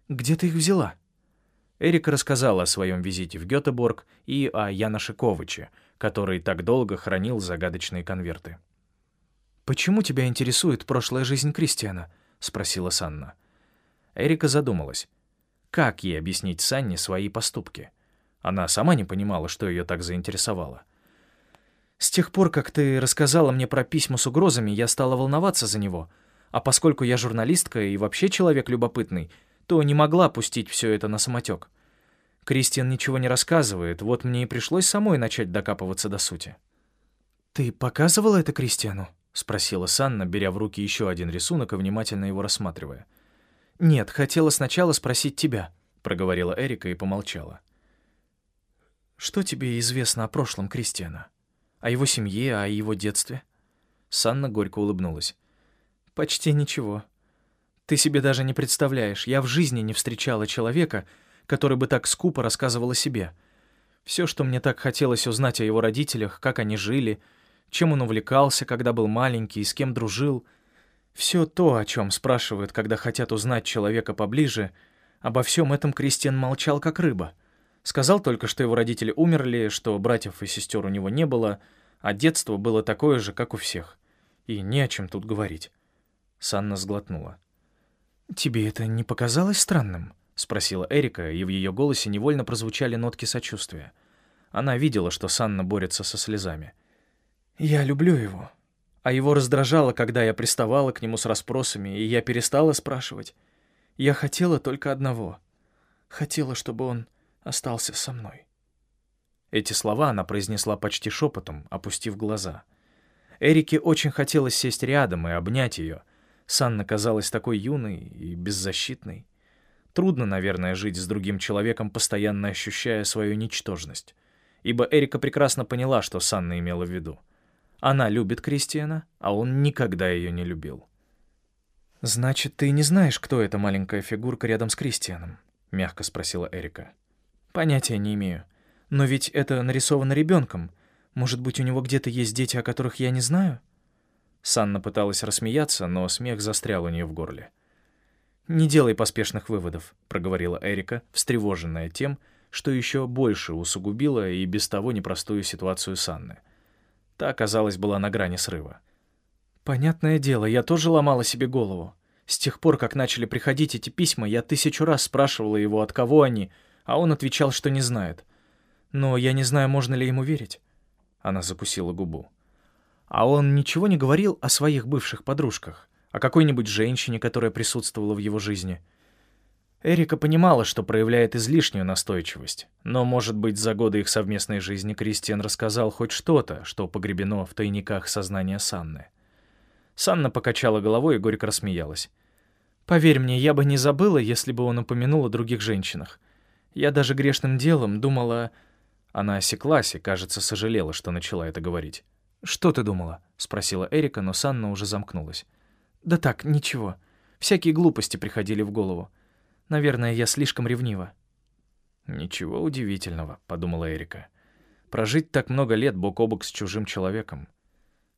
A: Где ты их взяла?» Эрика рассказала о своем визите в Гетеборг и о Яноше Ковыче, который так долго хранил загадочные конверты. «Почему тебя интересует прошлая жизнь Кристиана?» — спросила Санна. Эрика задумалась. Как ей объяснить Санне свои поступки? Она сама не понимала, что ее так заинтересовало. «С тех пор, как ты рассказала мне про письма с угрозами, я стала волноваться за него. А поскольку я журналистка и вообще человек любопытный, то не могла пустить все это на самотек. Кристиан ничего не рассказывает, вот мне и пришлось самой начать докапываться до сути. «Ты показывала это Кристиану?» — спросила Санна, беря в руки еще один рисунок и внимательно его рассматривая. «Нет, хотела сначала спросить тебя», — проговорила Эрика и помолчала. «Что тебе известно о прошлом Кристиана? О его семье, о его детстве?» Санна горько улыбнулась. «Почти ничего. Ты себе даже не представляешь, я в жизни не встречала человека, который бы так скупо рассказывал о себе. Все, что мне так хотелось узнать о его родителях, как они жили, чем он увлекался, когда был маленький, и с кем дружил. Все то, о чем спрашивают, когда хотят узнать человека поближе, обо всем этом Кристиан молчал, как рыба. Сказал только, что его родители умерли, что братьев и сестер у него не было, а детство было такое же, как у всех. И не о чем тут говорить. Санна сглотнула. «Тебе это не показалось странным?» — спросила Эрика, и в ее голосе невольно прозвучали нотки сочувствия. Она видела, что Санна борется со слезами. «Я люблю его. А его раздражало, когда я приставала к нему с расспросами, и я перестала спрашивать. Я хотела только одного. Хотела, чтобы он остался со мной». Эти слова она произнесла почти шепотом, опустив глаза. Эрике очень хотелось сесть рядом и обнять ее, Санна казалась такой юной и беззащитной. Трудно, наверное, жить с другим человеком, постоянно ощущая свою ничтожность. Ибо Эрика прекрасно поняла, что Санна имела в виду. Она любит Кристиана, а он никогда ее не любил. «Значит, ты не знаешь, кто эта маленькая фигурка рядом с Кристианом?» — мягко спросила Эрика. «Понятия не имею. Но ведь это нарисовано ребенком. Может быть, у него где-то есть дети, о которых я не знаю?» Санна пыталась рассмеяться, но смех застрял у нее в горле. «Не делай поспешных выводов», — проговорила Эрика, встревоженная тем, что еще больше усугубила и без того непростую ситуацию Санны. Та, казалось, была на грани срыва. «Понятное дело, я тоже ломала себе голову. С тех пор, как начали приходить эти письма, я тысячу раз спрашивала его, от кого они, а он отвечал, что не знает. Но я не знаю, можно ли ему верить». Она закусила губу.
B: А он ничего не говорил о своих бывших подружках, о какой-нибудь женщине, которая присутствовала в его жизни. Эрика понимала, что проявляет излишнюю настойчивость, но, может быть, за годы их совместной жизни Кристиан рассказал хоть что-то, что погребено в тайниках сознания Санны. Санна покачала головой и горько рассмеялась. «Поверь мне, я бы не забыла, если бы он упомянул о других женщинах. Я даже грешным делом думала...» Она осеклась и, кажется, сожалела, что начала это говорить. «Что ты думала?» — спросила Эрика, но Санна уже замкнулась. «Да так, ничего. Всякие глупости приходили в голову. Наверное, я слишком ревнива».
A: «Ничего удивительного», — подумала Эрика. «Прожить так много лет бок о бок с чужим человеком.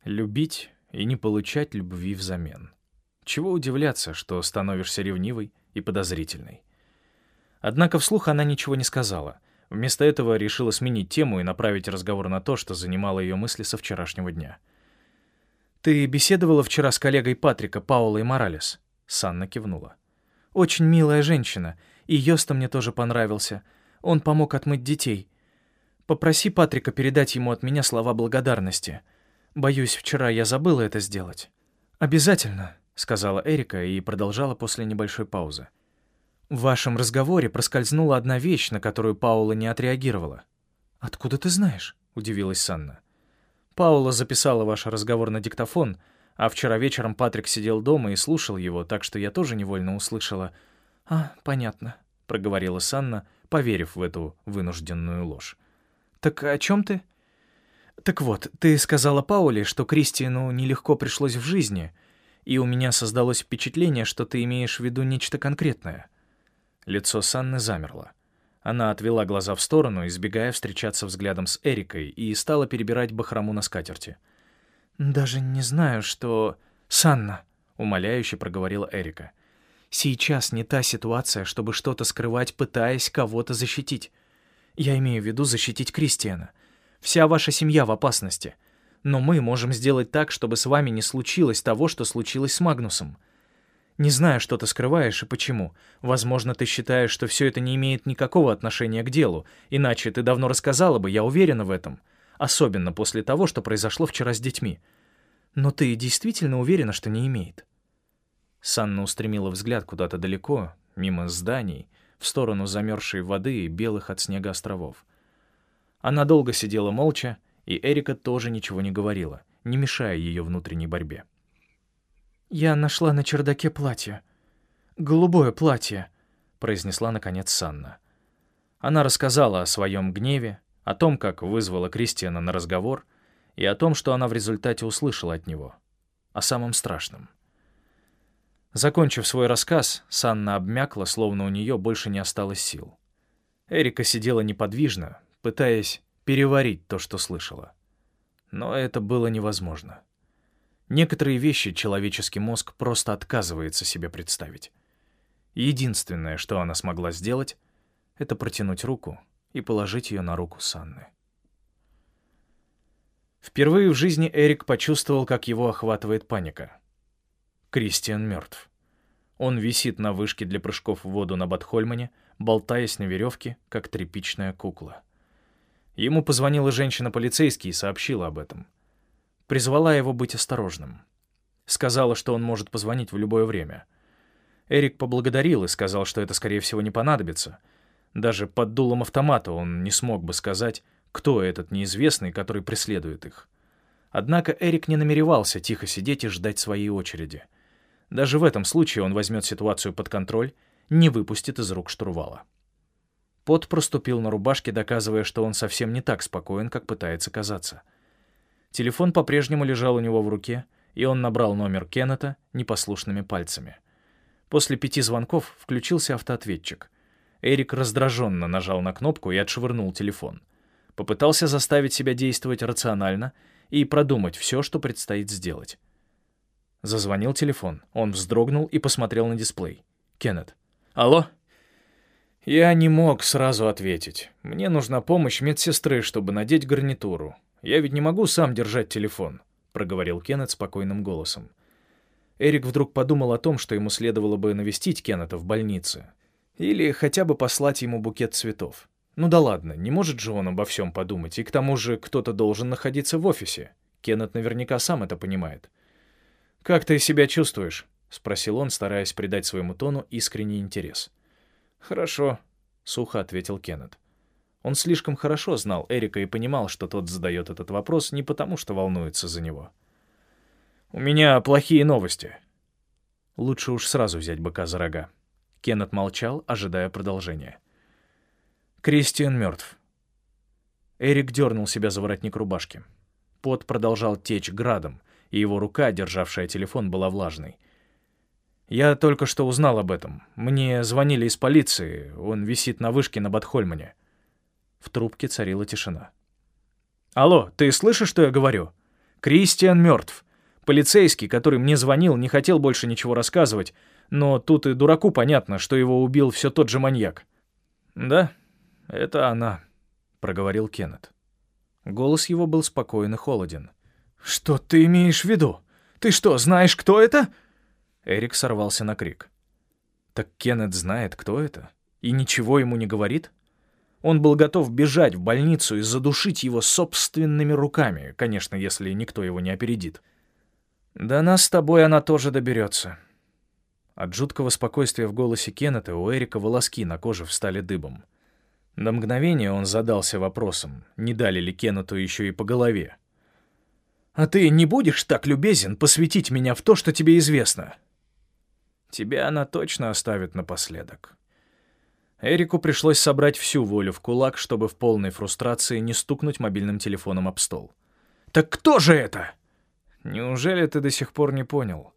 A: Любить и не получать любви взамен. Чего удивляться, что становишься ревнивой и подозрительной?» Однако вслух она ничего не сказала. Вместо этого решила сменить тему и направить разговор на то, что занимало ее мысли со вчерашнего дня.
B: «Ты беседовала вчера с коллегой Патрика, Паулой Моралес?» Санна кивнула. «Очень милая женщина, и Йоста мне тоже понравился. Он помог отмыть детей. Попроси Патрика передать ему от меня слова благодарности. Боюсь, вчера я забыла это сделать». «Обязательно», — сказала Эрика и продолжала после небольшой паузы. В вашем разговоре проскользнула одна вещь, на которую Паула не отреагировала. «Откуда ты знаешь?» — удивилась Санна. «Паула записала ваш разговор на диктофон, а вчера вечером Патрик сидел дома и слушал его, так что я тоже невольно услышала. «А, понятно», — проговорила Санна, поверив в эту вынужденную ложь. «Так о чем ты?» «Так вот, ты сказала Пауле, что Кристину нелегко пришлось в жизни, и у меня создалось впечатление, что ты имеешь в виду нечто конкретное».
A: Лицо Санны замерло. Она отвела глаза в сторону, избегая встречаться взглядом с Эрикой, и стала перебирать бахрому на скатерти.
B: «Даже не знаю, что...» «Санна», — умоляюще проговорила Эрика. «Сейчас не та ситуация, чтобы что-то скрывать, пытаясь кого-то защитить. Я имею в виду защитить Кристиана. Вся ваша семья в опасности. Но мы можем сделать так, чтобы с вами не случилось того, что случилось с Магнусом. Не знаю, что ты скрываешь и почему. Возможно, ты считаешь, что все это не имеет никакого отношения к делу, иначе ты давно рассказала бы, я уверена в этом. Особенно после того, что произошло вчера с детьми. Но ты действительно уверена, что не имеет?»
A: Санна устремила взгляд куда-то далеко, мимо зданий, в сторону замерзшей воды и белых от снега островов. Она долго сидела молча, и Эрика тоже ничего не говорила, не мешая ее внутренней борьбе.
B: «Я нашла на чердаке платье. Голубое платье», — произнесла, наконец, Санна.
A: Она рассказала о своем гневе, о том, как вызвала Кристиана на разговор, и о том, что она в результате услышала от него. О самом страшном. Закончив свой рассказ, Санна обмякла, словно у нее больше не осталось сил. Эрика сидела неподвижно, пытаясь переварить то, что слышала. Но это было невозможно. Некоторые вещи человеческий мозг просто отказывается себе представить. Единственное, что она смогла сделать, это протянуть руку и положить ее на руку Санны. Впервые в жизни Эрик почувствовал, как его охватывает паника. Кристиан мертв. Он висит на вышке для прыжков в воду на Батхольмане, болтаясь на веревке, как тряпичная кукла. Ему позвонила женщина-полицейский и сообщила об этом — призвала его быть осторожным. Сказала, что он может позвонить в любое время. Эрик поблагодарил и сказал, что это, скорее всего, не понадобится. Даже под дулом автомата он не смог бы сказать, кто этот неизвестный, который преследует их. Однако Эрик не намеревался тихо сидеть и ждать своей очереди. Даже в этом случае он возьмет ситуацию под контроль, не выпустит из рук штурвала. Пот проступил на рубашке, доказывая, что он совсем не так спокоен, как пытается казаться. Телефон по-прежнему лежал у него в руке, и он набрал номер Кеннета непослушными пальцами. После пяти звонков включился автоответчик. Эрик раздраженно нажал на кнопку и отшвырнул телефон. Попытался заставить себя действовать рационально и продумать все, что предстоит сделать. Зазвонил телефон. Он вздрогнул и посмотрел на дисплей. Кеннет. «Алло?» Я не мог сразу ответить. Мне нужна помощь медсестры, чтобы надеть гарнитуру. Я ведь не могу сам держать телефон», — проговорил Кеннет спокойным голосом. Эрик вдруг подумал о том, что ему следовало бы навестить Кеннета в больнице. Или хотя бы послать ему букет цветов. Ну да ладно, не может же он обо всем подумать, и к тому же кто-то должен находиться в офисе. Кеннет наверняка сам это понимает. «Как ты себя чувствуешь?» — спросил он, стараясь придать своему тону искренний интерес. «Хорошо», — сухо ответил Кеннет. Он слишком хорошо знал Эрика и понимал, что тот задает этот вопрос не потому, что волнуется за него. «У меня плохие новости». Лучше уж сразу взять быка за рога. Кеннет молчал, ожидая продолжения. «Кристиан мертв». Эрик дернул себя за воротник рубашки. Пот продолжал течь градом, и его рука, державшая телефон, была влажной. «Я только что узнал об этом. Мне звонили из полиции. Он висит на вышке на Батхольмане». В трубке царила тишина. «Алло, ты слышишь, что я говорю? Кристиан мертв. Полицейский, который мне звонил, не хотел больше ничего рассказывать, но тут и дураку понятно, что его убил все тот же маньяк». «Да, это она», — проговорил Кеннет. Голос его был спокоен и холоден. «Что ты имеешь в виду? Ты что, знаешь, кто это?» Эрик сорвался на крик. «Так Кеннет знает, кто это? И ничего ему не говорит?» Он был готов бежать в больницу и задушить его собственными руками, конечно, если никто его не опередит. «Да нас с тобой она тоже доберется». От жуткого спокойствия в голосе Кеннета у Эрика волоски на коже встали дыбом. До мгновения он задался вопросом, не дали ли Кеннету еще и по голове. «А ты не будешь так любезен посвятить меня в то, что тебе известно?» «Тебя она точно оставит напоследок». Эрику пришлось собрать всю волю в кулак, чтобы в полной фрустрации не стукнуть мобильным телефоном об стол. «Так кто же это?» «Неужели ты до сих пор не понял?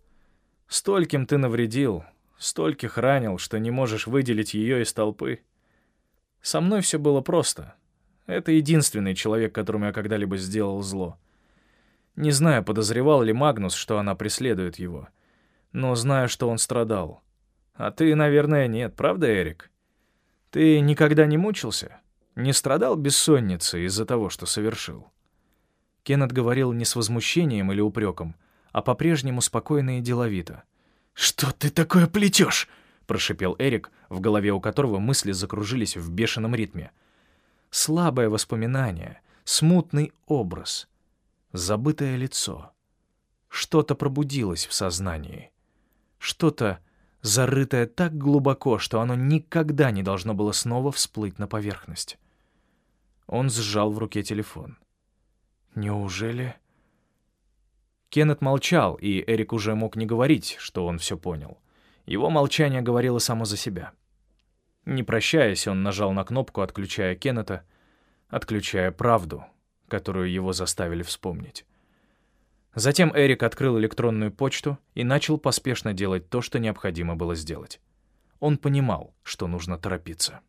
A: Стольким ты навредил, стольких ранил, что не можешь выделить ее из толпы». Со мной все было просто. Это единственный человек, которому я когда-либо сделал зло. Не знаю, подозревал ли Магнус, что она преследует его. Но знаю, что он страдал. А ты, наверное, нет, правда, Эрик? Ты никогда не мучился? Не страдал бессонницей из-за того, что совершил? Кеннет говорил не с возмущением или упреком, а по-прежнему спокойно и деловито. «Что ты такое плетешь?» — прошипел Эрик, в голове у которого мысли закружились в бешеном ритме. Слабое воспоминание, смутный образ, забытое лицо. Что-то пробудилось в сознании. Что-то, зарытое так глубоко, что оно никогда не должно было снова всплыть на поверхность. Он сжал в руке телефон. «Неужели...» Кеннет молчал, и Эрик уже мог не говорить, что он все понял. Его молчание говорило само за себя. Не прощаясь, он нажал на кнопку, отключая Кеннета, отключая правду, которую его заставили вспомнить. Затем Эрик открыл электронную почту и начал поспешно делать то, что необходимо было сделать. Он понимал, что нужно торопиться.